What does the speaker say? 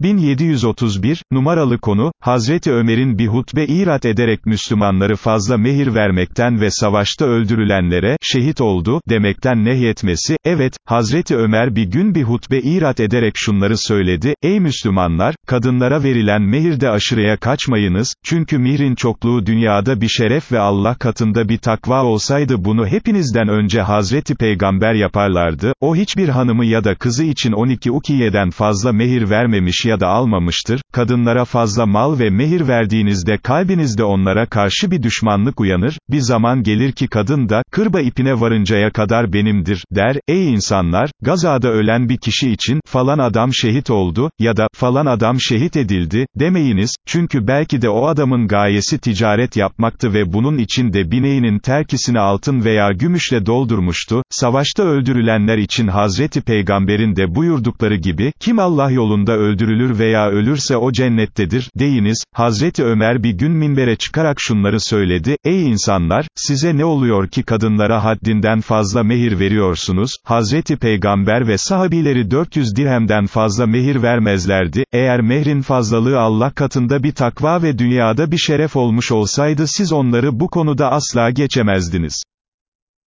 1731, numaralı konu, Hazreti Ömer'in bir hutbe irat ederek Müslümanları fazla mehir vermekten ve savaşta öldürülenlere, şehit oldu, demekten nehyetmesi, evet, Hazreti Ömer bir gün bir hutbe irat ederek şunları söyledi, ey Müslümanlar, kadınlara verilen mehirde aşırıya kaçmayınız, çünkü mihrin çokluğu dünyada bir şeref ve Allah katında bir takva olsaydı bunu hepinizden önce Hazreti Peygamber yaparlardı, o hiçbir hanımı ya da kızı için 12 ukiyeden fazla mehir vermemiş ya da almamıştır, kadınlara fazla mal ve mehir verdiğinizde kalbinizde onlara karşı bir düşmanlık uyanır, bir zaman gelir ki kadın da, kırba ipine varıncaya kadar benimdir, der, ey insanlar, gazada ölen bir kişi için, falan adam şehit oldu, ya da, falan adam şehit edildi, demeyiniz, çünkü belki de o adamın gayesi ticaret yapmaktı ve bunun için de bineğinin terkisini altın veya gümüşle doldurmuştu, savaşta öldürülenler için Hazreti Peygamberin de buyurdukları gibi, kim Allah yolunda öldürülür veya ölürse o cennettedir, deyiniz, Hazreti Ömer bir gün minbere çıkarak şunları söyledi, ey insanlar, size ne oluyor ki kadınlara haddinden fazla mehir veriyorsunuz, Hazreti Peygamber ve sahabileri 400 dirhemden fazla mehir vermezlerdi, eğer mehrin fazlalığı Allah katında bir takva ve dünyada bir şeref olmuş olsaydı siz onları bu konuda asla geçemezdiniz.